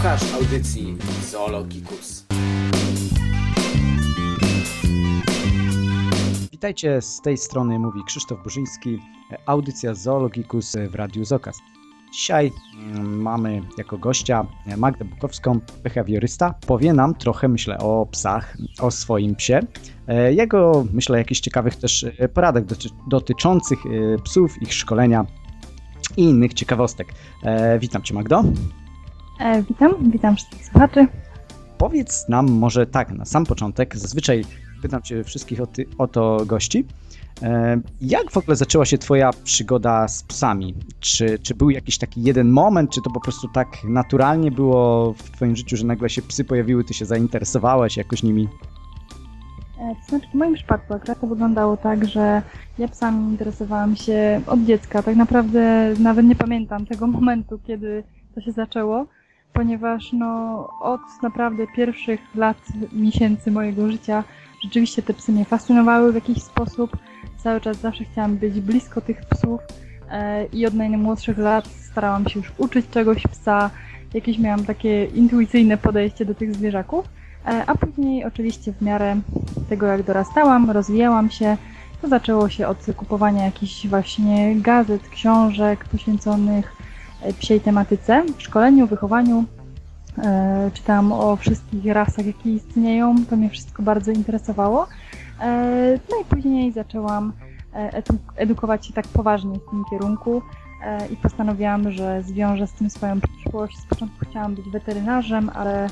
Słuchasz audycji Zoologikus. Witajcie, z tej strony mówi Krzysztof Burzyński, audycja Zoologikus w Radiu Zokaz. Dzisiaj mm, mamy jako gościa Magdę Bukowską, behawiorysta. Powie nam trochę, myślę, o psach, o swoim psie. E, jego, myślę, jakichś ciekawych też e, poradek dotyczących e, psów, ich szkolenia i innych ciekawostek. Witam Cię, Magdo. Witam, witam wszystkich słuchaczy. Powiedz nam może tak, na sam początek, zazwyczaj pytam Cię wszystkich o, ty, o to gości, E, jak w ogóle zaczęła się Twoja przygoda z psami? Czy, czy był jakiś taki jeden moment, czy to po prostu tak naturalnie było w Twoim życiu, że nagle się psy pojawiły, Ty się zainteresowałeś jakoś nimi? E, to znaczy, w moim przypadku akurat to wyglądało tak, że ja psami interesowałam się od dziecka. Tak naprawdę nawet nie pamiętam tego momentu, kiedy to się zaczęło, ponieważ no, od naprawdę pierwszych lat, miesięcy mojego życia rzeczywiście te psy mnie fascynowały w jakiś sposób. Cały czas zawsze chciałam być blisko tych psów e, i od najmłodszych lat starałam się już uczyć czegoś psa, jakieś miałam takie intuicyjne podejście do tych zwierzaków, e, a później oczywiście w miarę tego jak dorastałam, rozwijałam się, to zaczęło się od kupowania jakichś właśnie gazet, książek poświęconych psiej tematyce, szkoleniu, wychowaniu. Czytałam o wszystkich rasach, jakie istnieją, to mnie wszystko bardzo interesowało. E, no i później zaczęłam e, edukować się tak poważnie w tym kierunku e, i postanowiłam, że zwiążę z tym swoją przyszłość. Z początku chciałam być weterynarzem, ale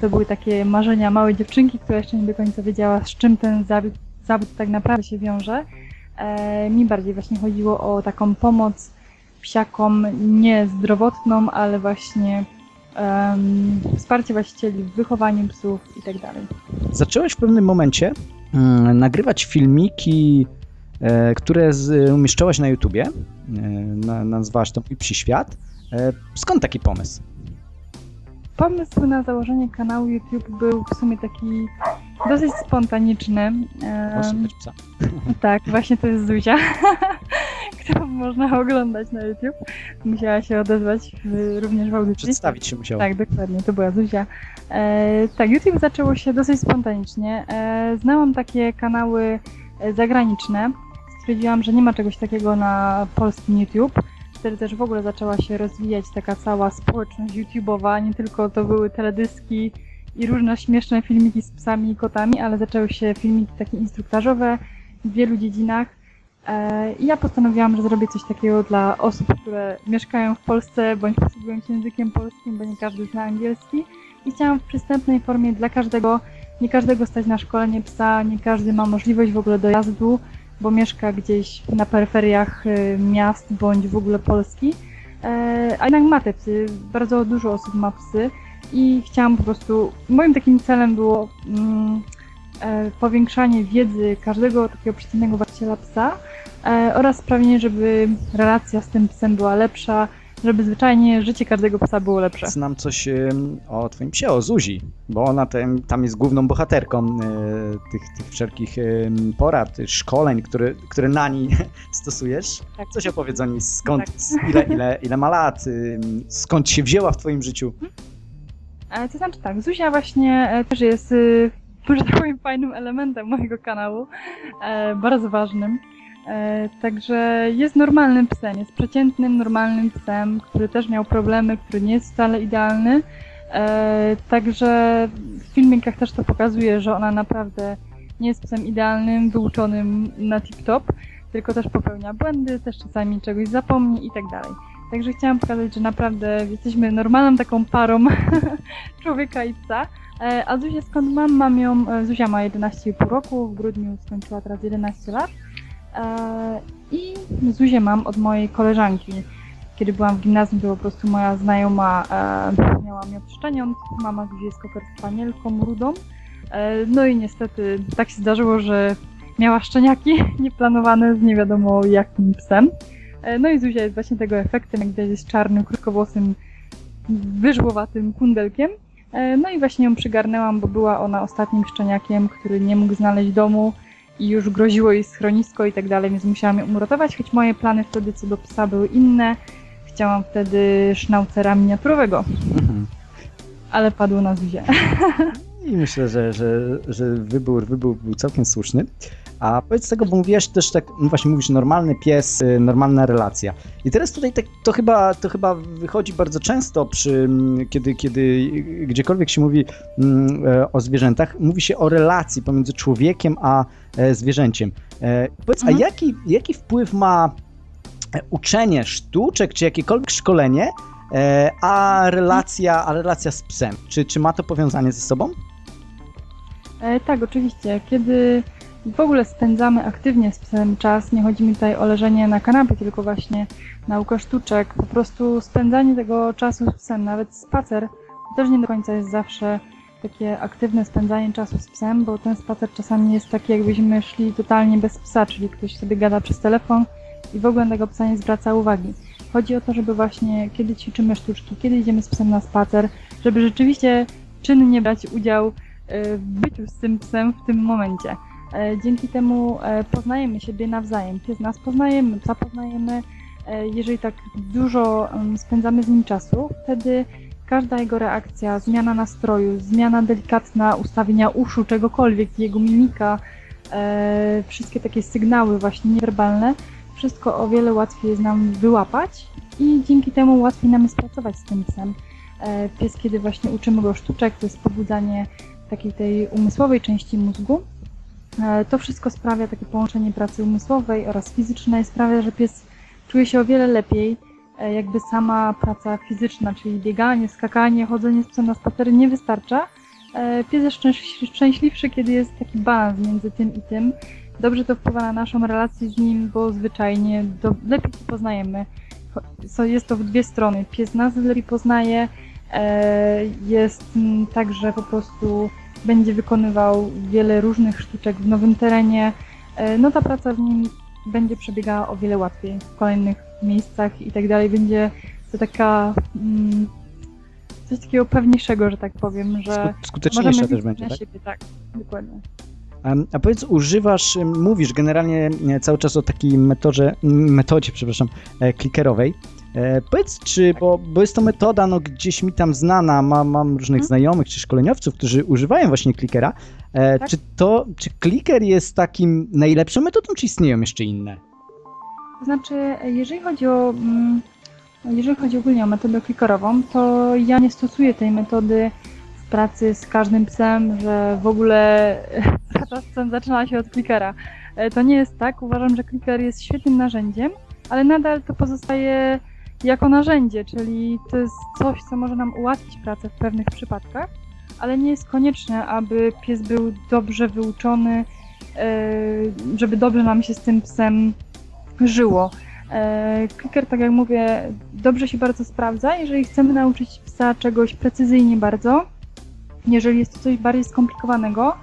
to były takie marzenia małej dziewczynki, która jeszcze nie do końca wiedziała, z czym ten zawód, zawód tak naprawdę się wiąże. Mi bardziej właśnie chodziło o taką pomoc psiakom, nie zdrowotną, ale właśnie um, wsparcie właścicieli w wychowaniu psów i tak dalej. Zaczęłaś w pewnym momencie Mm, nagrywać filmiki, e, które umieszczałaś na YouTubie. E, nazwałaś to Mój Psi Świat. E, skąd taki pomysł? Pomysł na założenie kanału YouTube był w sumie taki dosyć spontaniczny. Proszę psa. Tak, właśnie to jest Zuzia, którą można oglądać na YouTube. Musiała się odezwać w, również w audycji. Przedstawić się musiała. Tak, dokładnie, to była Zuzia. E, tak, YouTube zaczęło się dosyć spontanicznie. E, znałam takie kanały e, zagraniczne. Stwierdziłam, że nie ma czegoś takiego na polskim YouTube. Wtedy też w ogóle zaczęła się rozwijać taka cała społeczność YouTube'owa. Nie tylko to były teledyski i różne śmieszne filmiki z psami i kotami, ale zaczęły się filmiki takie instruktażowe w wielu dziedzinach. E, ja postanowiłam, że zrobię coś takiego dla osób, które mieszkają w Polsce bądź posługują się językiem polskim, bo nie każdy zna angielski. I chciałam w przystępnej formie dla każdego, nie każdego stać na szkolenie psa, nie każdy ma możliwość w ogóle dojazdu, bo mieszka gdzieś na peryferiach y, miast bądź w ogóle Polski. E, a jednak ma te psy, bardzo dużo osób ma psy i chciałam po prostu, moim takim celem było mm, powiększanie wiedzy każdego takiego przeciętnego właściciela psa e, oraz sprawienie, żeby relacja z tym psem była lepsza, żeby zwyczajnie życie każdego psa było lepsze. Znam coś o twoim psie, o Zuzi, bo ona tam, tam jest główną bohaterką e, tych, tych wszelkich porad, szkoleń, które, które na niej stosujesz. Tak. Coś opowiedz o niej, skąd, tak. ile, ile, ile ma lat, skąd się wzięła w twoim życiu? E, to znaczy tak, Zuzia właśnie e, też jest, y, że tak powiem, fajnym elementem mojego kanału, bardzo ważnym. E, także jest normalnym psem, jest przeciętnym, normalnym psem, który też miał problemy, który nie jest wcale idealny. E, także w filmikach też to pokazuje, że ona naprawdę nie jest psem idealnym, wyuczonym na tip-top, tylko też popełnia błędy, też czasami czegoś zapomni i tak dalej. Także chciałam pokazać, że naprawdę jesteśmy normalną taką parą człowieka i psa. E, a Zuzię skąd mam? Mam ją, Zuzia ma 11,5 roku, w grudniu skończyła teraz 11 lat. E, I Zuzię mam od mojej koleżanki. Kiedy byłam w gimnazjum, to po prostu moja znajoma e, miała mnie od szczeniąt. Mama Zuzi jest koker spanielką, rudą. E, no i niestety tak się zdarzyło, że miała szczeniaki nieplanowane z nie wiadomo jakim psem. No i Zuzia jest właśnie tego efektem, jak widać jest czarnym, krótkowłosym, wyżłowatym kundelkiem. No i właśnie ją przygarnęłam, bo była ona ostatnim szczeniakiem, który nie mógł znaleźć domu i już groziło jej schronisko i tak dalej, więc musiałam ją uratować, choć moje plany wtedy co do psa były inne. Chciałam wtedy sznaucera miniaturowego. Mhm. ale padło na Zuzie. I myślę, że, że, że wybór, wybór był całkiem słuszny. A powiedz tego, bo mówiłaś też tak, no właśnie mówisz, normalny pies, y, normalna relacja. I teraz tutaj tak, to, chyba, to chyba wychodzi bardzo często, przy, mm, kiedy, kiedy gdziekolwiek się mówi mm, e, o zwierzętach, mówi się o relacji pomiędzy człowiekiem a e, zwierzęciem. E, powiedz, Mhm. a jaki, jaki wpływ ma e, uczenie sztuczek, czy jakiekolwiek szkolenie, e, a relacja, a relacja z psem? Czy, czy ma to powiązanie ze sobą? E, tak, oczywiście. Kiedy w ogóle spędzamy aktywnie z psem czas, nie chodzi mi tutaj o leżenie na kanapie, tylko właśnie nauka sztuczek, po prostu spędzanie tego czasu z psem, nawet spacer, też nie do końca jest zawsze takie aktywne spędzanie czasu z psem, bo ten spacer czasami jest taki, jakbyśmy szli totalnie bez psa, czyli ktoś sobie gada przez telefon i w ogóle tego psa nie zwraca uwagi. Chodzi o to, żeby właśnie kiedy ćwiczymy sztuczki, kiedy idziemy z psem na spacer, żeby rzeczywiście czynnie brać udział e, w byciu z tym psem w tym momencie. E, Dzięki temu e, poznajemy siebie nawzajem. Pies nas poznajemy, psa poznajemy. E, Jeżeli tak dużo em, spędzamy z nim czasu, wtedy każda jego reakcja, zmiana nastroju, zmiana delikatna ustawienia uszu, czegokolwiek, jego mimika, wszystkie takie sygnały właśnie niewerbalne, wszystko o wiele łatwiej jest nam wyłapać i dzięki temu łatwiej nam jest pracować z tym psem. Pies, kiedy właśnie uczymy go sztuczek, to jest pobudzanie takiej tej umysłowej części mózgu. E, To wszystko sprawia takie połączenie pracy umysłowej oraz fizycznej, sprawia, że pies czuje się o wiele lepiej, e, jakby sama praca fizyczna, czyli bieganie, skakanie, chodzenie z psem na spacery nie wystarcza. E, Pies jest szczęś- szczęśliwszy, kiedy jest taki balans między tym i tym. Dobrze to wpływa na naszą relację z nim, bo zwyczajnie do, lepiej się poznajemy. Jest to w dwie strony. Pies nas lepiej poznaje, jest mm, tak, że po prostu będzie wykonywał wiele różnych sztuczek w nowym terenie. E, No ta praca z nim będzie przebiegała o wiele łatwiej w kolejnych miejscach i tak dalej. Będzie to taka mm, coś takiego pewniejszego, że tak powiem, że Sku- skuteczniejsza możemy też będzie, tak? siebie, tak, dokładnie. A powiedz, używasz, mówisz generalnie e, cały czas o takiej metodzie, metodzie, przepraszam, e, klikerowej. E, Powiedz, czy, bo, bo jest to metoda no, gdzieś mi tam znana, mam, mam różnych Mhm. znajomych czy szkoleniowców, którzy używają właśnie klikera. E, Tak. Czy to, czy kliker jest takim najlepszą metodą, czy istnieją jeszcze inne? To znaczy, jeżeli chodzi o mm, jeżeli chodzi ogólnie o metodę klikerową, to ja nie stosuję tej metody w pracy z każdym psem, że w ogóle praca z psem zaczyna się od klikera. E, To nie jest tak. Uważam, że kliker jest świetnym narzędziem, ale nadal to pozostaje jako narzędzie, czyli to jest coś, co może nam ułatwić pracę w pewnych przypadkach, ale nie jest konieczne, aby pies był dobrze wyuczony, e, żeby dobrze nam się z tym psem żyło. E, Clicker, tak jak mówię, dobrze się bardzo sprawdza, jeżeli chcemy nauczyć psa czegoś precyzyjnie bardzo, jeżeli jest to coś bardziej skomplikowanego,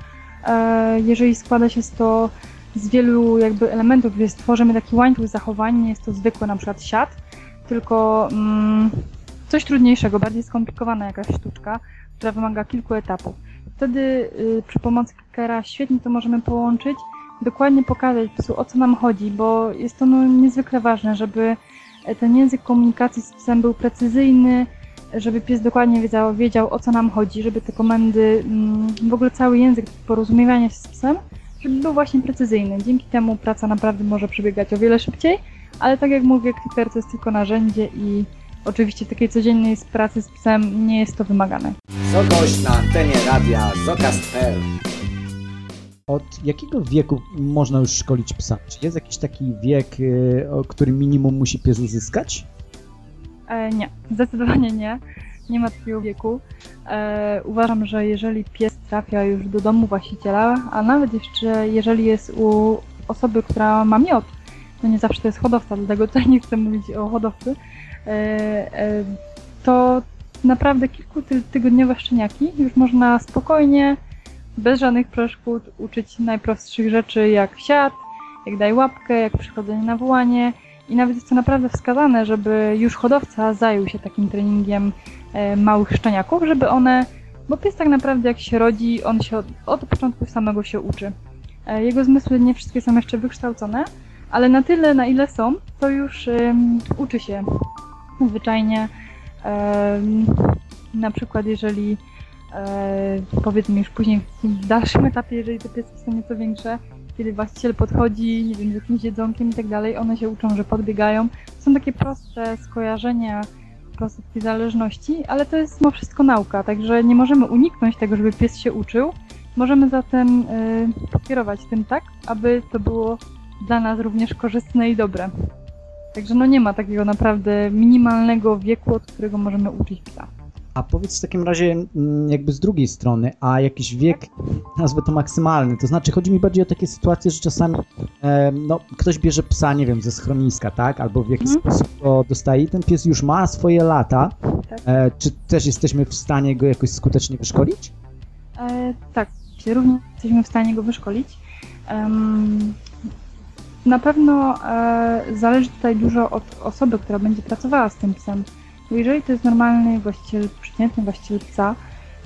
e, jeżeli składa się z to z wielu jakby elementów, gdzie stworzymy taki łańcuch zachowań, nie jest to zwykły na przykład siat, tylko mm, coś trudniejszego, bardziej skomplikowana jakaś sztuczka, która wymaga kilku etapów. Wtedy y, przy pomocy clickera świetnie to możemy połączyć dokładnie pokazać psu, o co nam chodzi, bo jest to no, niezwykle ważne, żeby e, ten język komunikacji z psem był precyzyjny, żeby pies dokładnie wiedział, wiedział o co nam chodzi, żeby te komendy, mm, w ogóle cały język porozumiewania się z psem, żeby był właśnie precyzyjny. Dzięki temu praca naprawdę może przebiegać o wiele szybciej, ale tak jak mówię, Clicker to jest tylko narzędzie i oczywiście takiej codziennej z pracy z psem nie jest to wymagane. Zogość na antenie radia zokast.pl Od jakiego wieku można już szkolić psa? Czy jest jakiś taki wiek, o którym minimum musi pies uzyskać? E, nie, zdecydowanie nie. Nie ma takiego wieku. E, uważam, że jeżeli pies trafia już do domu właściciela, a nawet jeszcze jeżeli jest u osoby, która ma miod, to nie zawsze to jest hodowca, dlatego tutaj nie chcę mówić o hodowcy, e, e, to naprawdę kilku ty- tygodniowe szczeniaki. Już można spokojnie, bez żadnych przeszkód uczyć najprostszych rzeczy jak siat, jak daj łapkę, jak przychodzenie na wołanie, i nawet jest to naprawdę wskazane, żeby już hodowca zajął się takim treningiem e, małych szczeniaków, żeby one, bo pies tak naprawdę jak się rodzi, on się od, od początku samego się uczy. Jego zmysły nie wszystkie są jeszcze wykształcone, ale na tyle, na ile są, to już em, uczy się zwyczajnie em, Na przykład jeżeli e, powiedzmy już później w dalszym etapie, jeżeli te pieski są nieco większe, kiedy właściciel podchodzi, nie wiem, z jakimś jedzonkiem i tak dalej, one się uczą, że podbiegają. Są takie proste skojarzenia, proste takie zależności, ale to jest mimo wszystko nauka, także nie możemy uniknąć tego, żeby pies się uczył. Możemy zatem y, tym tak, aby to było dla nas również korzystne i dobre. Także no nie ma takiego naprawdę minimalnego wieku, od którego możemy uczyć psa. A powiedz w takim razie mm, jakby z drugiej strony, a jakiś wiek, nazwę to maksymalny, to znaczy chodzi mi bardziej o takie sytuacje, że czasami e, no, ktoś bierze psa, nie wiem, ze schroniska, tak, albo w jakiś Mhm. sposób go dostaje i ten pies już ma swoje lata, Tak. e, czy też jesteśmy w stanie go jakoś skutecznie wyszkolić? E, tak, również jesteśmy w stanie go wyszkolić. Em, na pewno e, zależy tutaj dużo od osoby, która będzie pracowała z tym psem. Bo jeżeli to jest normalny właściciel, przeciętny właściciel psa,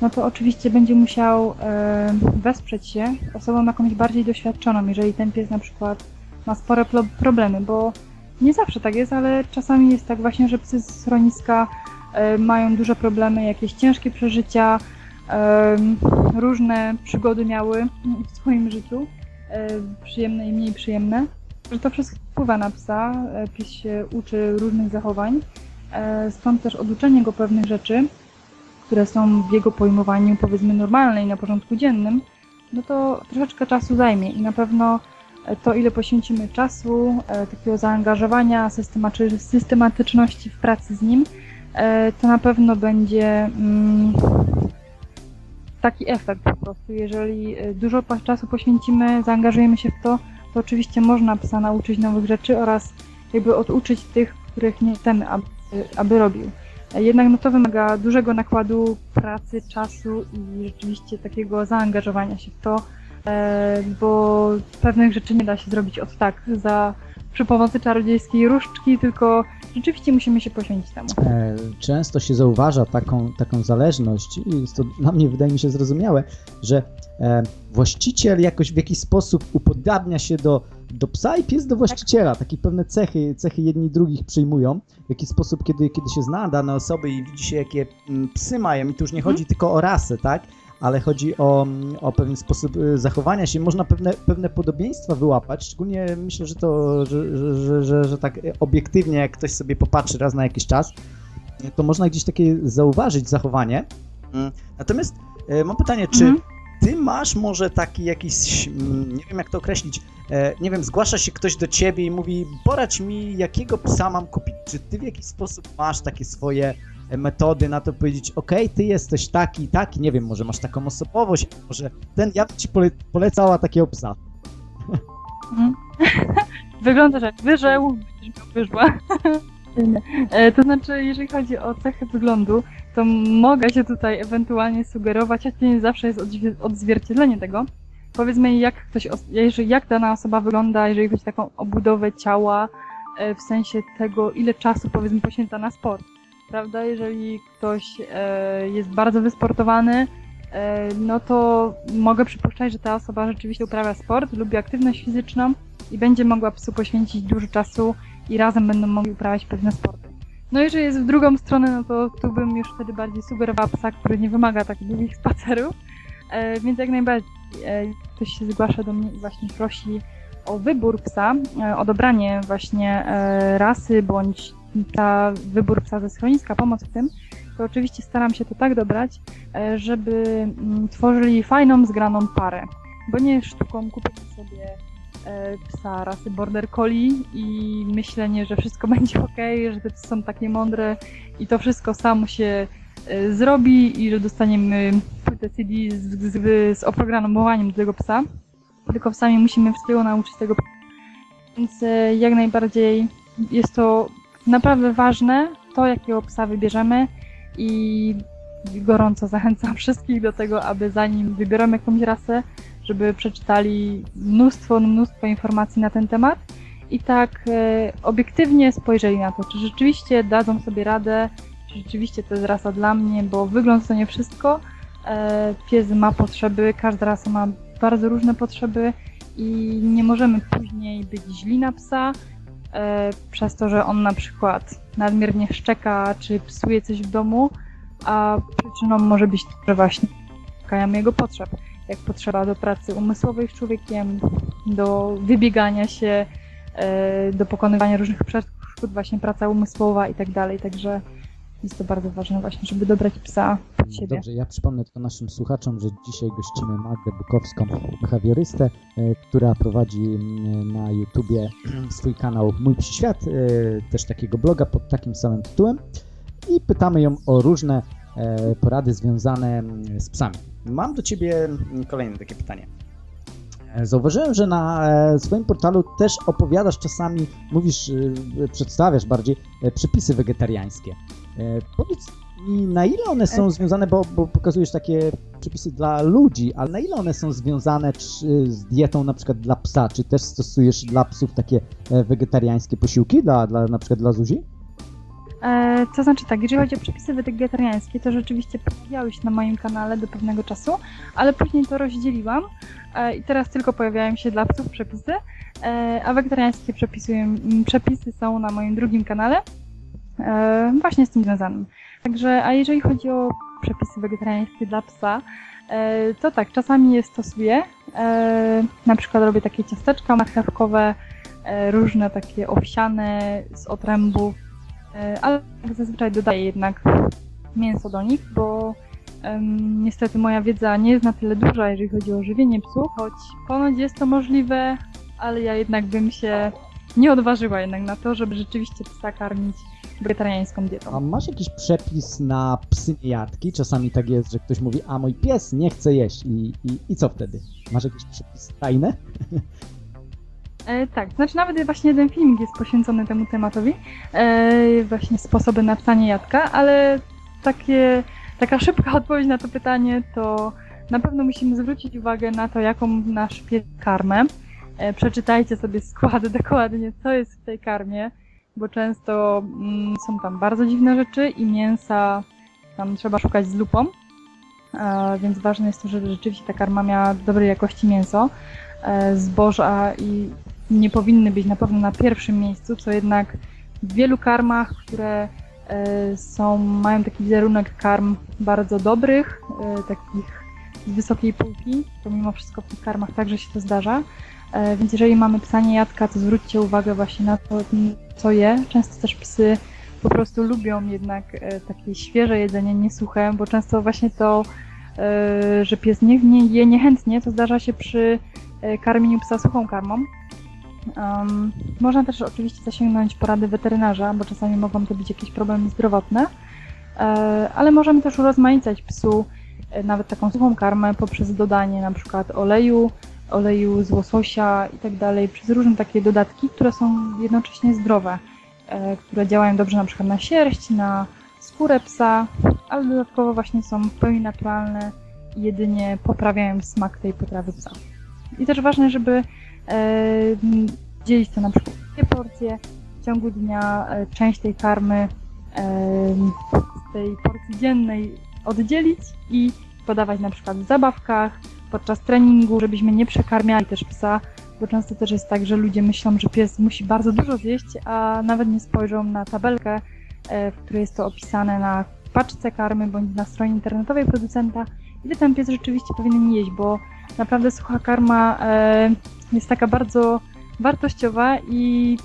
no to oczywiście będzie musiał e, wesprzeć się osobą jakąś bardziej doświadczoną, jeżeli ten pies na przykład ma spore problemy, bo nie zawsze tak jest, ale czasami jest tak właśnie, że psy z schroniska e, mają duże problemy, jakieś ciężkie przeżycia, em, różne przygody miały w swoim życiu, e, przyjemne i mniej przyjemne, że to wszystko wpływa na psa, e, pies się uczy różnych zachowań, e, stąd też oduczenie go pewnych rzeczy, które są w jego pojmowaniu powiedzmy normalne i na porządku dziennym, no to troszeczkę czasu zajmie i na pewno e, to, ile poświęcimy czasu, takiego zaangażowania, systematy- systematyczności w pracy z nim, to na pewno będzie mm, taki efekt po prostu. Jeżeli dużo czasu poświęcimy, zaangażujemy się w to, to oczywiście można psa nauczyć nowych rzeczy oraz jakby oduczyć tych, których nie chcemy, aby, aby robił. E, Jednak no to wymaga dużego nakładu pracy, czasu i rzeczywiście takiego zaangażowania się w to, e, bo pewnych rzeczy nie da się zrobić od tak za przy pomocy czarodziejskiej różdżki, tylko rzeczywiście musimy się poświęcić temu. E, Często się zauważa taką, taką zależność i jest to dla mnie wydaje mi się zrozumiałe, że e, właściciel jakoś w jakiś sposób upodabnia się do, do psa i pies do właściciela. Takie pewne cechy, cechy jedni drugich przyjmują. W jakiś sposób, kiedy, kiedy się zna dane osoby i widzi się, jakie mm, psy mają, i tu już nie chodzi tylko o rasę, tak? Ale chodzi o, o pewien sposób y, zachowania się. Można pewne, pewne podobieństwa wyłapać. Szczególnie myślę, że to, że, że, że, że, tak y, obiektywnie, jak ktoś sobie popatrzy raz na jakiś czas, to można gdzieś takie zauważyć zachowanie. Mm, Natomiast e, mam pytanie, czy Mhm. ty masz może taki jakiś, mm, nie wiem jak to określić, e, nie wiem, zgłasza się ktoś do ciebie i mówi, poradź mi, jakiego psa mam kupić. Czy ty w jakiś sposób masz takie swoje metody na to powiedzieć, okej, ty jesteś taki i taki, nie wiem, może masz taką osobowość, może ten, ja bym ci pole, polecała takiego psa. Mhm. Wyżeł, będziesz miał wyżła. E, to znaczy, jeżeli chodzi o cechy wyglądu, to mogę się tutaj ewentualnie sugerować, choć nie zawsze jest odzwierciedlenie tego. Powiedzmy, jak ktoś, jak dana osoba wygląda, jeżeli chodzi o taką obudowę ciała, e, w sensie tego, ile czasu powiedzmy poświęca na sport. Prawda? Jeżeli ktoś e, jest bardzo wysportowany, e, no to mogę przypuszczać, że ta osoba rzeczywiście uprawia sport, lubi aktywność fizyczną i będzie mogła psu poświęcić dużo czasu i razem będą mogli uprawiać pewne sporty. No jeżeli jest w drugą stronę, no to tu bym już wtedy bardziej sugerowała psa, który nie wymaga takich długich spacerów, e, więc jak najbardziej e, ktoś się zgłasza do mnie i właśnie prosi o wybór psa, e, o dobranie właśnie e, rasy bądź ta wybór psa ze schroniska, pomoc w tym, to oczywiście staram się to tak dobrać, e, żeby mm, tworzyli fajną, zgraną parę. Bo nie sztuką kupić sobie e, psa rasy border collie i myślenie, że wszystko będzie ok, że te psy są takie mądre i to wszystko samo się e, zrobi i że dostaniemy płytę CD z, z, z oprogramowaniem tego psa. Tylko sami musimy wszystkiego nauczyć tego psa. Więc jak najbardziej jest to naprawdę ważne, to jakiego psa wybierzemy i gorąco zachęcam wszystkich do tego, aby zanim wybiorą jakąś rasę, żeby przeczytali mnóstwo, mnóstwo informacji na ten temat i tak e, obiektywnie spojrzeli na to, czy rzeczywiście dadzą sobie radę, czy rzeczywiście to jest rasa dla mnie, bo wygląd to nie wszystko. E, pies ma potrzeby, każda rasa ma bardzo różne potrzeby i nie możemy później być źli na psa przez to, że on na przykład nadmiernie szczeka, czy psuje coś w domu, a przyczyną może być to, że właśnie uspokajamy jego potrzeb, jak potrzeba do pracy umysłowej z człowiekiem, do wybiegania się, e, do pokonywania różnych przeszkód, właśnie praca umysłowa i tak dalej, także jest to bardzo ważne właśnie, żeby dobrać psa pod siebie. Dobrze, ja przypomnę tylko naszym słuchaczom, że dzisiaj gościmy Magdę Bukowską, behawiorystę, e, która prowadzi mm, na YouTubie swój kanał Mój Psi Świat, e, też takiego bloga pod takim samym tytułem i pytamy ją o różne e, porady związane mm, z psami. Mam do Ciebie mm, kolejne takie pytanie. Zauważyłem, że na swoim portalu też opowiadasz czasami, mówisz, przedstawiasz bardziej przepisy wegetariańskie. E, Powiedz mi, na ile one są związane, bo, bo pokazujesz takie przepisy dla ludzi, ale na ile one są związane czy, z dietą na przykład dla psa? Czy też stosujesz dla psów takie e, wegetariańskie posiłki, dla, dla, na przykład dla Zuzi? E, to znaczy tak, jeżeli chodzi o przepisy wegetariańskie, to rzeczywiście pojawiały się na moim kanale do pewnego czasu, ale później to rozdzieliłam e, i teraz tylko pojawiają się dla psów przepisy, e, a wegetariańskie przepisy, są na moim drugim kanale, e, właśnie z tym związanym. Także, a jeżeli chodzi o przepisy wegetariańskie dla psa, e, to tak, czasami je stosuję. E, na przykład robię takie ciasteczka marchewkowe, e, różne takie owsiane z otrębów, E, ale zazwyczaj dodaję jednak mięso do nich, bo niestety moja wiedza nie jest na tyle duża, jeżeli chodzi o żywienie psów, choć ponoć jest to możliwe, ale ja jednak bym się nie odważyła jednak na to, żeby rzeczywiście psa karmić wegetariańską A dietą. masz jakiś przepis na psy niejadki? Czasami tak jest, że ktoś mówi, a mój pies nie chce jeść i, i, i co wtedy? Masz jakiś przepis tajny? E, tak, znaczy nawet właśnie jeden filmik jest poświęcony temu tematowi, e, właśnie sposoby na psanie jadka, ale takie, taka szybka odpowiedź na to pytanie to na pewno musimy zwrócić uwagę na to, jaką nasz pies karmę. E, przeczytajcie sobie skład dokładnie, co jest w tej karmie, bo często mm, są tam bardzo dziwne rzeczy i mięsa tam trzeba szukać z lupą, e, więc ważne jest to, żeby rzeczywiście ta karma miała dobrej jakości mięso, e, zboża i nie powinny być na pewno na pierwszym miejscu, co jednak w wielu karmach, które e, są, mają taki wizerunek karm bardzo dobrych, e, takich z wysokiej półki, to mimo wszystko w tych karmach także się to zdarza. E, Więc jeżeli mamy psa niejadka, to zwróćcie uwagę właśnie na to, co je. Często też psy po prostu lubią jednak e, takie świeże jedzenie, nie suche, bo często właśnie to, e, że pies nie, nie je niechętnie, to zdarza się przy karmieniu psa suchą karmą. Um, można też oczywiście zasięgnąć porady weterynarza, bo czasami mogą to być jakieś problemy zdrowotne, ale możemy też urozmaicać psu nawet taką suchą karmę poprzez dodanie na przykład oleju, oleju z łososia i tak dalej, przez różne takie dodatki, które są jednocześnie zdrowe, e, które działają dobrze na przykład na sierść, na skórę psa, ale dodatkowo właśnie są w pełni naturalne i jedynie poprawiają smak tej potrawy psa. I też ważne, żeby e, dzielić to na przykład dwie porcje w ciągu dnia, e, część tej karmy e, z tej porcji dziennej oddzielić i podawać na przykład w zabawkach, podczas treningu, żebyśmy nie przekarmiali też psa, bo często też jest tak, że ludzie myślą, że pies musi bardzo dużo zjeść, a nawet nie spojrzą na tabelkę, e, w której jest to opisane na paczce karmy bądź na stronie internetowej producenta, ile ten pies rzeczywiście powinien jeść, bo naprawdę sucha karma e, jest taka bardzo wartościowa i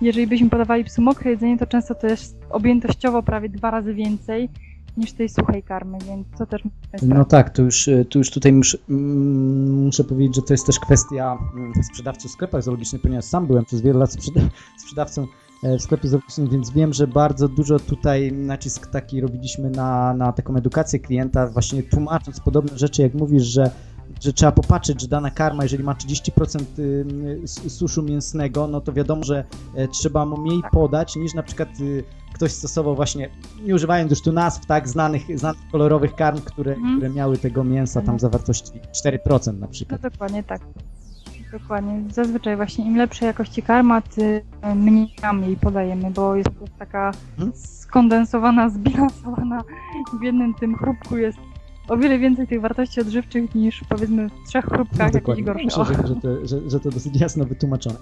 jeżeli byśmy podawali psu mokre jedzenie, to często to jest objętościowo prawie dwa razy więcej niż tej suchej karmy, więc to też jest No tak, to już, to już tutaj muszę, mm, muszę powiedzieć, że to jest też kwestia mm, sprzedawców w sklepach zoologicznych, ponieważ sam byłem przez wiele lat sprzeda- sprzedawcą e, w sklepie zoologicznym, więc wiem, że bardzo dużo tutaj nacisk taki robiliśmy na, na taką edukację klienta, właśnie tłumacząc podobne rzeczy, jak mówisz, że że trzeba popatrzeć, że dana karma, jeżeli ma 30% y, s- suszu mięsnego, no to wiadomo, że e, trzeba mu mniej podać, niż na przykład y, ktoś stosował właśnie, nie używając już tu nazw, tak, znanych, znanych kolorowych karm, które, Mhm. które miały tego mięsa tam Mhm. zawartości 4% na No przykład. dokładnie tak. Dokładnie. Zazwyczaj właśnie im lepszej jakości karma, tym mniej nam jej podajemy, bo jest to taka Mhm. skondensowana, zbilansowana i w jednym tym chrupku jest o wiele więcej tych wartości odżywczych niż powiedzmy w trzech chrupkach jakichś dokładnie. gorszych. Myślę, że, że, to, że, że to dosyć jasno wytłumaczone.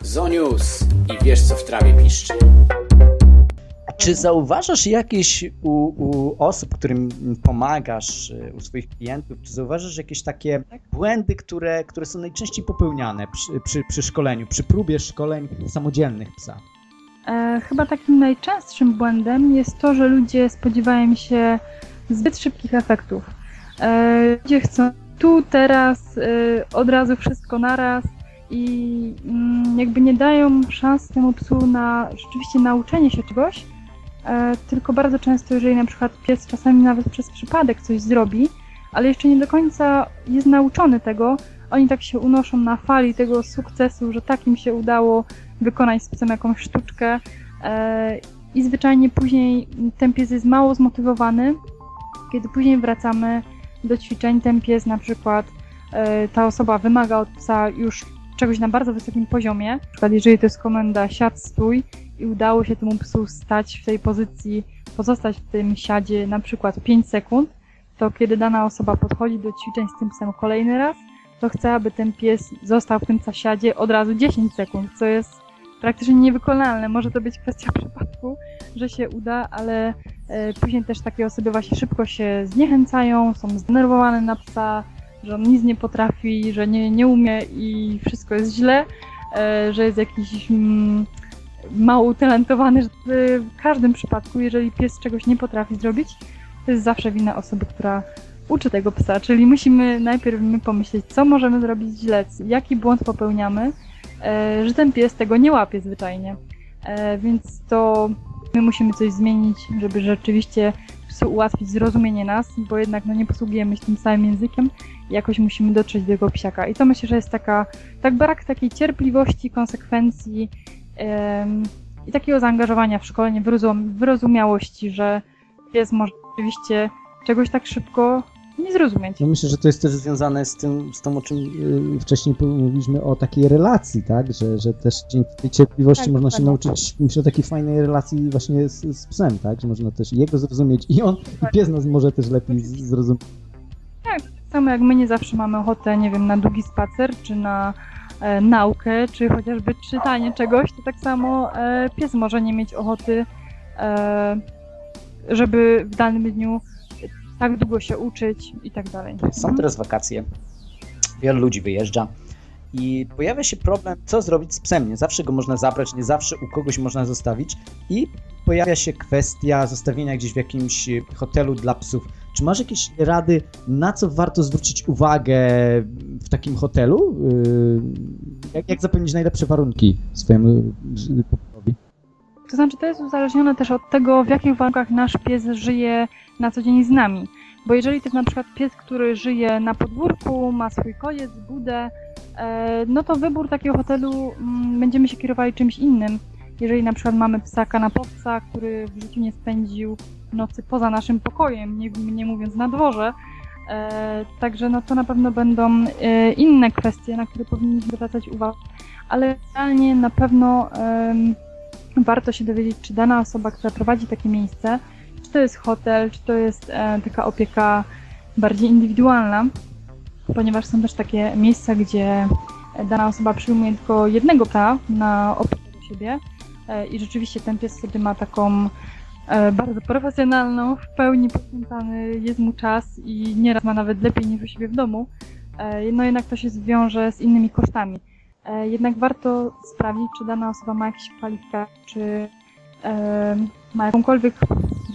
Zonius i wiesz co w trawie piszczy. czy zauważasz jakieś u, u osób, którym pomagasz, u swoich klientów, czy zauważasz jakieś takie Tak. błędy, które, które są najczęściej popełniane przy, przy, przy szkoleniu, przy próbie szkoleń samodzielnych psa? E, chyba takim najczęstszym błędem jest to, że ludzie spodziewają się zbyt szybkich efektów. E, ludzie chcą tu, teraz, e, od razu wszystko naraz i mm, jakby nie dają szans temu psu na rzeczywiście nauczenie się czegoś, e, tylko bardzo często, jeżeli na przykład pies czasami nawet przez przypadek coś zrobi, ale jeszcze nie do końca jest nauczony tego, oni tak się unoszą na fali tego sukcesu, że tak im się udało wykonać z psem jakąś sztuczkę i zwyczajnie później ten pies jest mało zmotywowany. Kiedy później wracamy do ćwiczeń, ten pies na przykład, e, ta osoba wymaga od psa już czegoś na bardzo wysokim poziomie. Na przykład jeżeli to jest komenda siad, stój i udało się temu psu stać w tej pozycji, pozostać w tym siadzie na przykład 5 sekund, to kiedy dana osoba podchodzi do ćwiczeń z tym psem kolejny raz, to chce, aby ten pies został w tym zasiadzie od razu 10 sekund, co jest praktycznie niewykonalne. Może to być kwestia przypadku, że się uda, ale e, później też takie osoby właśnie szybko się zniechęcają, są zdenerwowane na psa, że on nic nie potrafi, że nie, nie umie i wszystko jest źle, e, że jest jakiś mm, mało utalentowany. że W każdym przypadku, jeżeli pies czegoś nie potrafi zrobić, to jest zawsze wina osoby, która uczy tego psa, czyli musimy najpierw my pomyśleć, co możemy zrobić źle, jaki błąd popełniamy, że ten pies tego nie łapie zwyczajnie. E, więc to my musimy coś zmienić, żeby rzeczywiście psu ułatwić zrozumienie nas, bo jednak no, nie posługujemy się tym samym językiem i jakoś musimy dotrzeć do jego psiaka. I to myślę, że jest taka, tak brak takiej cierpliwości, konsekwencji em, i takiego zaangażowania w szkolenie, wyrozum- wyrozumiałości, że pies może rzeczywiście czegoś tak szybko nie zrozumieć. No myślę, że to jest też związane z tym, z tym o czym y, wcześniej mówiliśmy o takiej relacji, tak? Że, że też dzięki tej cierpliwości Tak, można się dokładnie. nauczyć, myślę, takiej fajnej relacji właśnie z, z psem, tak? Że można też jego zrozumieć i on, i pies nas może też lepiej zrozumieć. Tak samo jak my nie zawsze mamy ochotę, nie wiem, na długi spacer, czy na e, naukę, czy chociażby czytanie czegoś, to tak samo e, pies może nie mieć ochoty, e, żeby w danym dniu tak długo się uczyć i tak dalej. Są teraz wakacje, wielu ludzi wyjeżdża i pojawia się problem, co zrobić z psem. Nie zawsze go można zabrać, nie zawsze u kogoś można zostawić i pojawia się kwestia zostawienia gdzieś w jakimś e, hotelu dla psów. Czy masz jakieś rady, na co warto zwrócić uwagę w takim hotelu? Yy, Jak, jak zapewnić najlepsze warunki swojemu pupowi? To znaczy, to jest uzależnione też od tego, w jakich warunkach nasz pies żyje na co dzień z nami. Bo jeżeli to jest na przykład pies, który żyje na podwórku, ma swój kojec, budę, e, no to wybór takiego hotelu mm, będziemy się kierowali czymś innym. Jeżeli na przykład mamy psa kanapowca, który w życiu nie spędził nocy poza naszym pokojem, nie, nie mówiąc na dworze, e, także no to na pewno będą e, inne kwestie, na które powinniśmy zwracać uwagę. Ale realnie na pewno warto się dowiedzieć, czy dana osoba, która prowadzi takie miejsce, czy to jest hotel, czy to jest e, taka opieka bardziej indywidualna, ponieważ są też takie miejsca, gdzie dana osoba przyjmuje tylko jednego psa na opiekę do siebie e, i rzeczywiście ten pies wtedy ma taką e, bardzo profesjonalną, w pełni poświęcany jest mu czas i nieraz ma nawet lepiej niż u siebie w domu. No jednak to się zwiąże z innymi kosztami. Jednak warto sprawdzić, czy dana osoba ma jakieś kwalifikacje, czy ma jakąkolwiek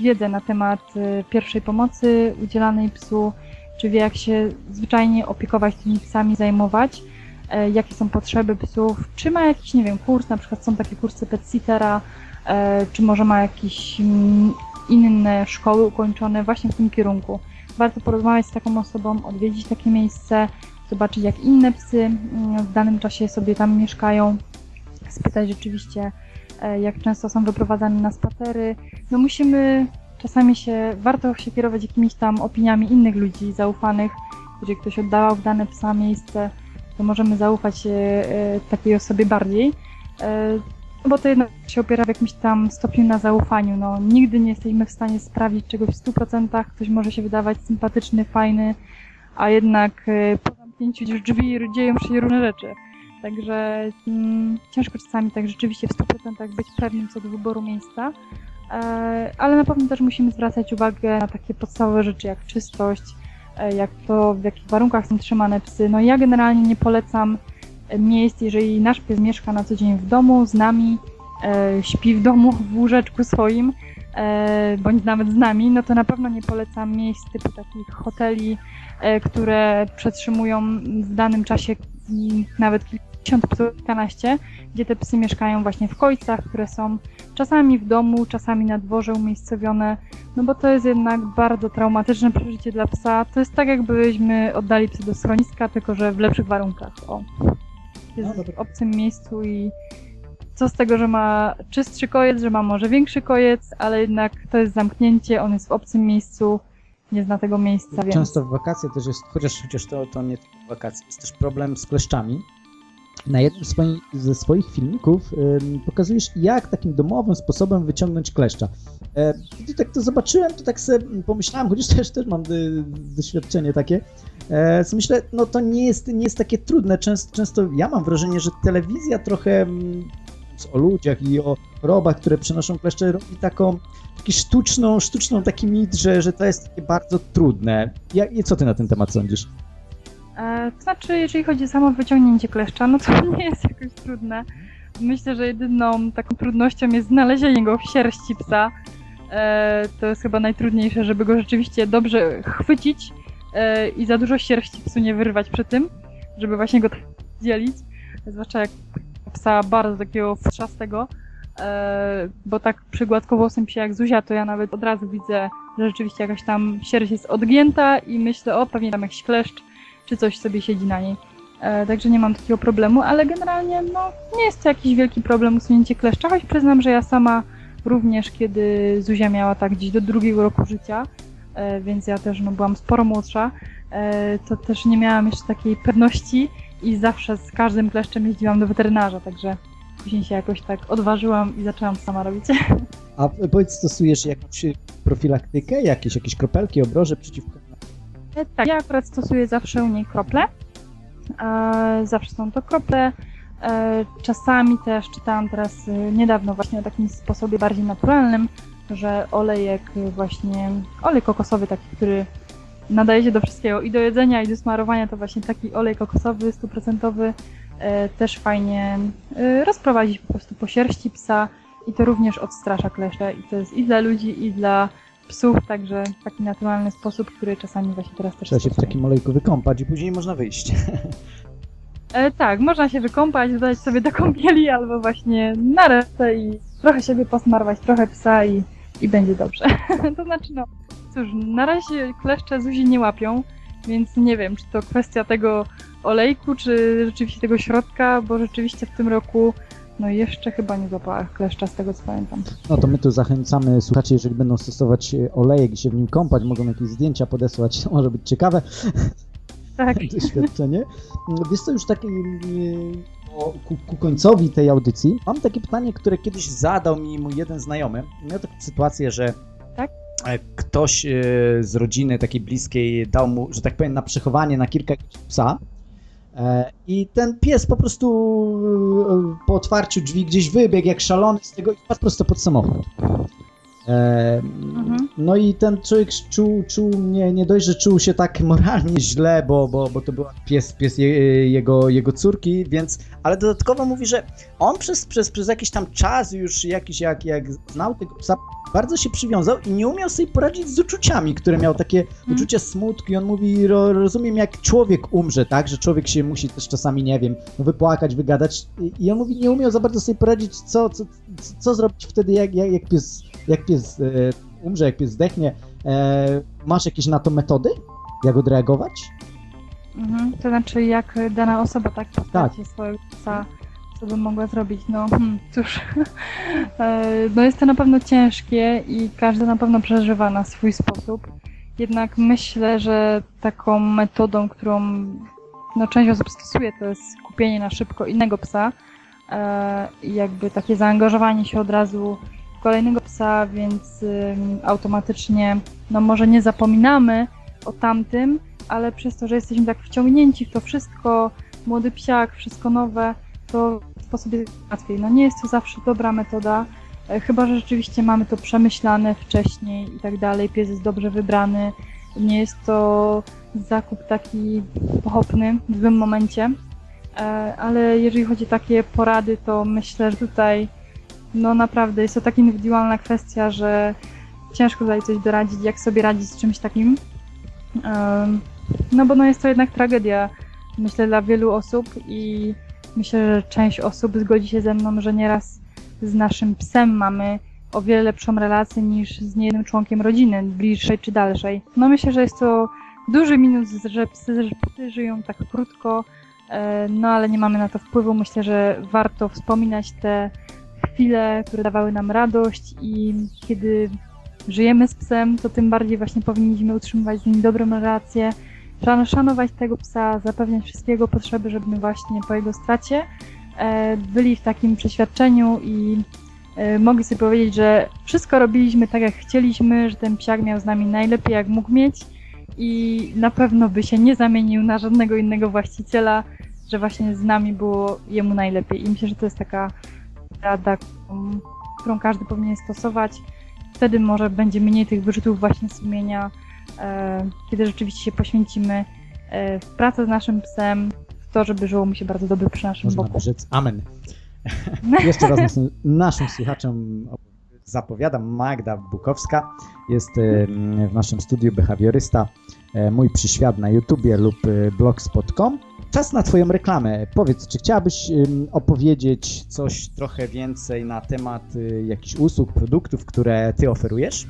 wiedzę na temat e, pierwszej pomocy udzielanej psu, czy wie jak się zwyczajnie opiekować tymi psami, zajmować, e, jakie są potrzeby psów, czy ma jakiś, nie wiem, kurs, na przykład są takie kursy pet-sittera, e, czy może ma jakieś mm, inne szkoły ukończone właśnie w tym kierunku. Warto porozmawiać z taką osobą, odwiedzić takie miejsce, zobaczyć jak inne psy mm, w danym czasie sobie tam mieszkają, spytać rzeczywiście jak często są wyprowadzane na spacery. No musimy czasami się, warto się kierować jakimiś tam opiniami innych ludzi zaufanych. Jeżeli ktoś oddawał w dane psa miejsce, to możemy zaufać e, e, takiej osobie bardziej. E, no bo to jednak się opiera w jakimś tam stopniu na zaufaniu. No, nigdy nie jesteśmy w stanie sprawdzić czegoś w 100%. Ktoś może się wydawać sympatyczny, fajny, a jednak e, po zamknięciu drzwi dzieją się różne rzeczy. Także mm, ciężko czasami tak rzeczywiście w 100% być pewnym co do wyboru miejsca, e, ale na pewno też musimy zwracać uwagę na takie podstawowe rzeczy jak czystość, e, jak to w jakich warunkach są trzymane psy. No ja generalnie nie polecam miejsc, jeżeli nasz pies mieszka na co dzień w domu z nami, e, śpi w domu w łóżeczku swoim, e, bądź nawet z nami, no to na pewno nie polecam miejsc typu takich hoteli, e, które przetrzymują w danym czasie mm, nawet kilka 1000 psów, kilkanaście, gdzie te psy mieszkają właśnie w kojcach, które są czasami w domu, czasami na dworze umiejscowione, no bo to jest jednak bardzo traumatyczne przeżycie dla psa. To jest tak, jakbyśmy oddali psy do schroniska, tylko że w lepszych warunkach. O. Jest no, w obcym miejscu i co z tego, że ma czystszy kojec, że ma może większy kojec, ale jednak to jest zamknięcie, on jest w obcym miejscu, nie zna tego miejsca. Więc... Często w wakacje też jest, chociaż, chociaż to, to nie wakacje, jest też problem z kleszczami, na jednym swoi, ze swoich filmików pokazujesz, jak takim domowym sposobem wyciągnąć kleszcza. E, kiedy tak to zobaczyłem, to tak sobie pomyślałem, chociaż też, też mam y, doświadczenie takie, e, co myślę, no to nie jest, nie jest takie trudne. Często, często ja mam wrażenie, że telewizja trochę mm, o ludziach i o chorobach, które przenoszą kleszcze, robi taką taki sztuczną, sztuczną taki mit, że, że to jest takie bardzo trudne. Jak, i co ty na ten temat sądzisz? E, to znaczy, jeżeli chodzi o samo wyciągnięcie kleszcza, no to nie jest jakoś trudne. Myślę, że jedyną taką trudnością jest znalezienie go w sierści psa. E, to jest chyba najtrudniejsze, żeby go rzeczywiście dobrze chwycić e, i za dużo sierści psu nie wyrwać przy tym, żeby właśnie go dzielić. Zwłaszcza jak psa bardzo takiego wtrzastego, bo tak przy gładkowłosym psie jak Zuzia, to ja nawet od razu widzę, że rzeczywiście jakaś tam sierść jest odgięta i myślę, o pewnie tam jakiś kleszcz czy coś sobie siedzi na niej. E, także nie mam takiego problemu, ale generalnie no, nie jest to jakiś wielki problem usunięcie kleszcza, choć przyznam, że ja sama również, kiedy Zuzia miała tak gdzieś do drugiego roku życia, e, więc ja też no, byłam sporo młodsza, e, to też nie miałam jeszcze takiej pewności i zawsze z każdym kleszczem jeździłam do weterynarza, także później się jakoś tak odważyłam i zaczęłam sama robić. A powiedz, stosujesz jakąś profilaktykę, jakieś, jakieś kropelki, obroże przeciwko... E, Tak, ja akurat stosuję zawsze u niej krople. E, zawsze są to krople. E, czasami też czytałam teraz niedawno właśnie o takim sposobie bardziej naturalnym, że olejek właśnie, olej kokosowy taki, który nadaje się do wszystkiego i do jedzenia i do smarowania, to właśnie taki olej kokosowy, stuprocentowy też fajnie rozprowadzić po prostu po sierści psa i to również odstrasza klesze i to jest i dla ludzi i dla psów, także taki naturalny sposób, który czasami właśnie teraz też Trzeba się w takim olejku wykąpać i później można wyjść. E, tak, można się wykąpać, dodać sobie do kąpieli albo właśnie na resztę i trochę siebie posmarować, trochę psa i, i będzie dobrze. to znaczy no, cóż, na razie kleszcze Zuzi nie łapią, więc nie wiem, czy to kwestia tego olejku, czy rzeczywiście tego środka, bo rzeczywiście w tym roku no jeszcze chyba nie złapała kleszcza z tego co pamiętam. No to my tu zachęcamy słuchaczy, jeżeli będą stosować e, olejek i się w nim kąpać, mogą jakieś zdjęcia podesłać, to może być ciekawe Tak, doświadczenie. Wiesz co, już tak mm, o- ku, ku końcowi tej audycji mam takie pytanie, które kiedyś zadał mi mój jeden znajomy. Miał taką sytuację, że Tak? e, ktoś e, z rodziny takiej bliskiej dał mu, że tak powiem, na przechowanie na kilka psa. E, I ten pies po prostu e, po otwarciu drzwi gdzieś wybiegł jak szalony z tego i wpadł prosto pod samochód. E, Mhm. No i ten człowiek czuł, czuł nie, nie dość, że czuł się tak moralnie źle, bo, bo, bo to był pies, pies je, jego, jego córki, więc, ale dodatkowo mówi, że on przez, przez, przez jakiś tam czas już jakiś, jak, jak znał tego psa, bardzo się przywiązał i nie umiał sobie poradzić z uczuciami, które miał takie uczucie smutku i on mówi, ro, rozumiem jak człowiek umrze, tak, że człowiek się musi też czasami, nie wiem, no wypłakać, wygadać. I, i on mówi, nie umiał za bardzo sobie poradzić, co, co, co, co zrobić wtedy, jak, jak, jak pies, jak pies e, umrze, jak pies zdechnie. E, masz jakieś na to metody? Jak odreagować? Mhm. To znaczy, jak dana osoba tak Tak. postaci swojego psa, co by mogła zrobić? No, hmm, cóż, E, no jest to na pewno ciężkie i każdy na pewno przeżywa na swój sposób. Jednak myślę, że taką metodą, którą no, część osób stosuje, to jest kupienie na szybko innego psa i jakby takie zaangażowanie się od razu w kolejnego psa, więc automatycznie, no może nie zapominamy o tamtym, ale przez to, że jesteśmy tak wciągnięci w to wszystko, młody psiak, wszystko nowe, to w sposób jest łatwiej. No nie jest to zawsze dobra metoda. E, Chyba, że rzeczywiście mamy to przemyślane wcześniej i tak dalej, pies jest dobrze wybrany, nie jest to zakup taki pochopny w złym momencie. E, Ale jeżeli chodzi o takie porady, to myślę, że tutaj no naprawdę jest to tak indywidualna kwestia, że ciężko tutaj coś doradzić, jak sobie radzić z czymś takim. No bo no jest to jednak tragedia, myślę, dla wielu osób i myślę, że część osób zgodzi się ze mną, że nieraz z naszym psem mamy o wiele lepszą relację niż z niejednym członkiem rodziny, bliższej czy dalszej. No myślę, że jest to duży minus, że psy, że psy żyją tak krótko, e, no ale nie mamy na to wpływu. Myślę, że warto wspominać te chwile, które dawały nam radość i kiedy żyjemy z psem, to tym bardziej właśnie powinniśmy utrzymywać z nim dobrą relację, szan- szanować tego psa, zapewniać wszystkie jego potrzeby, żebyśmy właśnie po jego stracie e, byli w takim przeświadczeniu i e, mogli sobie powiedzieć, że wszystko robiliśmy tak, jak chcieliśmy, że ten psiak miał z nami najlepiej, jak mógł mieć i na pewno by się nie zamienił na żadnego innego właściciela, że właśnie z nami było jemu najlepiej. I myślę, że to jest taka rada, którą, którą każdy powinien stosować. Wtedy może będzie mniej tych wyrzutów właśnie sumienia, e, kiedy rzeczywiście się poświęcimy e, w pracę z naszym psem, w to, żeby żyło mu się bardzo dobrze przy naszym Można boku. rzec amen. Jeszcze raz naszym, naszym słuchaczom zapowiadam, Magda Bukowska jest e, w naszym studiu behawiorysta, mój przyświat na YouTubie lub blogspot.com. Czas na Twoją reklamę. Powiedz, czy chciałabyś opowiedzieć coś trochę więcej na temat e, jakichś usług, produktów, które Ty oferujesz?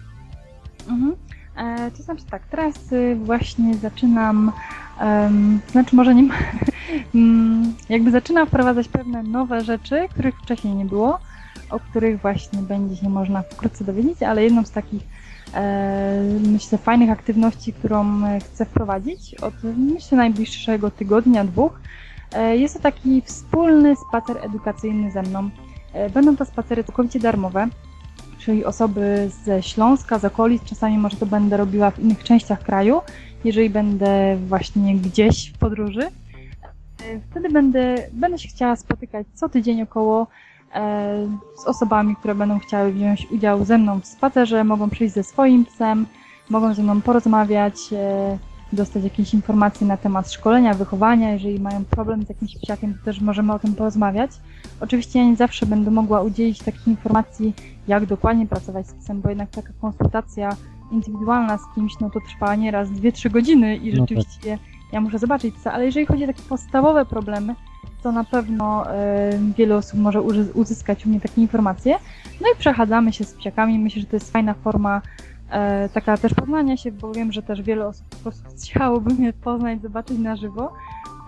Mhm. E, to znaczy tak, teraz y, właśnie zaczynam, em, znaczy może nie, mm, jakby zaczynam wprowadzać pewne nowe rzeczy, których wcześniej nie było, o których właśnie będzie się można wkrótce dowiedzieć, ale jedną z takich myślę fajnych aktywności, którą e, chcę wprowadzić od myślę najbliższego tygodnia, dwóch, e, jest to taki wspólny spacer edukacyjny ze mną. E, Będą to spacery całkowicie darmowe czyli osoby ze Śląska, z okolic, czasami może to będę robiła w innych częściach kraju, jeżeli będę właśnie gdzieś w podróży. Wtedy będę, będę się chciała spotykać co tydzień około z osobami, które będą chciały wziąć udział ze mną w spacerze, mogą przyjść ze swoim psem, mogą ze mną porozmawiać, e, dostać jakieś informacje na temat szkolenia, wychowania, jeżeli mają problem z jakimś psiakiem, to też możemy o tym porozmawiać. Oczywiście ja nie zawsze będę mogła udzielić takich informacji, jak dokładnie pracować z psem, bo jednak taka konsultacja indywidualna z kimś, no to trwa nieraz 2-3 godziny i No tak. Ja muszę zobaczyć psa, ale jeżeli chodzi o takie podstawowe problemy, to na pewno wiele osób może uzy- uzyskać u mnie takie informacje. No i przechadzamy się z psiakami. Myślę, że to jest fajna forma e, taka też poznania się, bo wiem, że też wiele osób po prostu chciałoby mnie poznać, zobaczyć na żywo.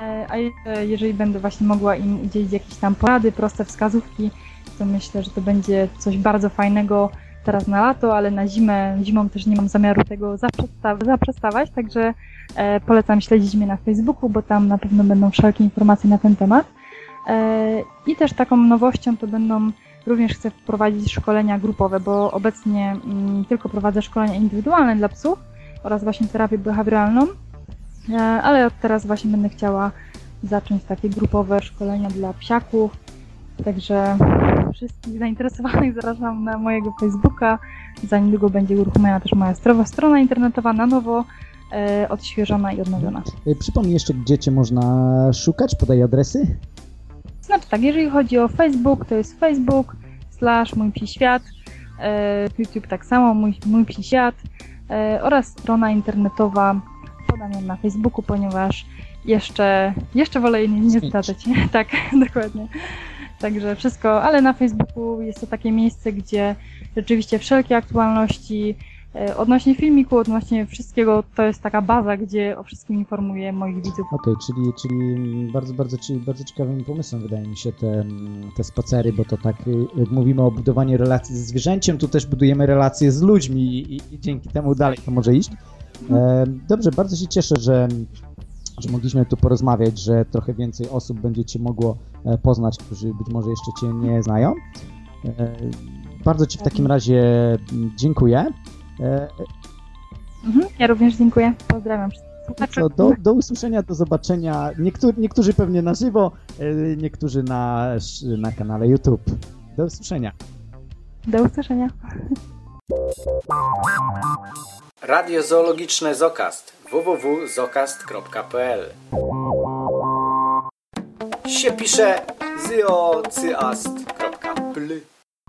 E, a e, jeżeli będę właśnie mogła im udzielić jakieś tam porady, proste wskazówki, to myślę, że to będzie coś bardzo fajnego teraz na lato, ale na zimę, zimą też nie mam zamiaru tego zaprzestaw- zaprzestawać, także e, polecam śledzić mnie na Facebooku, bo tam na pewno będą wszelkie informacje na ten temat. E, I też taką nowością to będą, również chcę wprowadzić szkolenia grupowe, bo obecnie mm, tylko prowadzę szkolenia indywidualne dla psów oraz właśnie terapię behawioralną, e, ale od teraz właśnie będę chciała zacząć takie grupowe szkolenia dla psiaków, także wszystkich zainteresowanych zapraszam na mojego Facebooka. Za niedługo będzie uruchomiona też moja strona, internetowa na nowo, e, odświeżona i odnowiona. E, Przypomnij jeszcze, gdzie Cię można szukać, podaj adresy. Znaczy tak, jeżeli chodzi o Facebook, to jest Facebook slash mój psi świat, e, YouTube tak samo, mój, mój psi świat oraz strona internetowa podam ją na Facebooku, ponieważ jeszcze, jeszcze wolę jej nie, zdradzać. tak, dokładnie. Także wszystko, ale na Facebooku jest to takie miejsce, gdzie rzeczywiście wszelkie aktualności e, odnośnie filmiku, odnośnie wszystkiego, to jest taka baza, gdzie o wszystkim informuję moich widzów. Okej, czyli, czyli bardzo, bardzo, czyli bardzo ciekawym pomysłem wydaje mi się te, te spacery, bo to tak, jak mówimy o budowaniu relacji ze zwierzęciem, tu też budujemy relacje z ludźmi i, i, i dzięki temu dalej to może iść. E, dobrze, bardzo się cieszę, że, że mogliśmy tu porozmawiać, że trochę więcej osób będzie Cię mogło e, poznać, którzy być może jeszcze Cię nie znają. E, bardzo Ci w takim razie mm, dziękuję. E, Mhm, ja również dziękuję. Pozdrawiam wszystkich. Co, do, do usłyszenia, do zobaczenia. Niektórzy, niektórzy pewnie na żywo, niektórzy na, na kanale YouTube. Do usłyszenia. Do usłyszenia. Radio Zoologiczne Zokast www.zokast.pl się pisze zyocyast.pl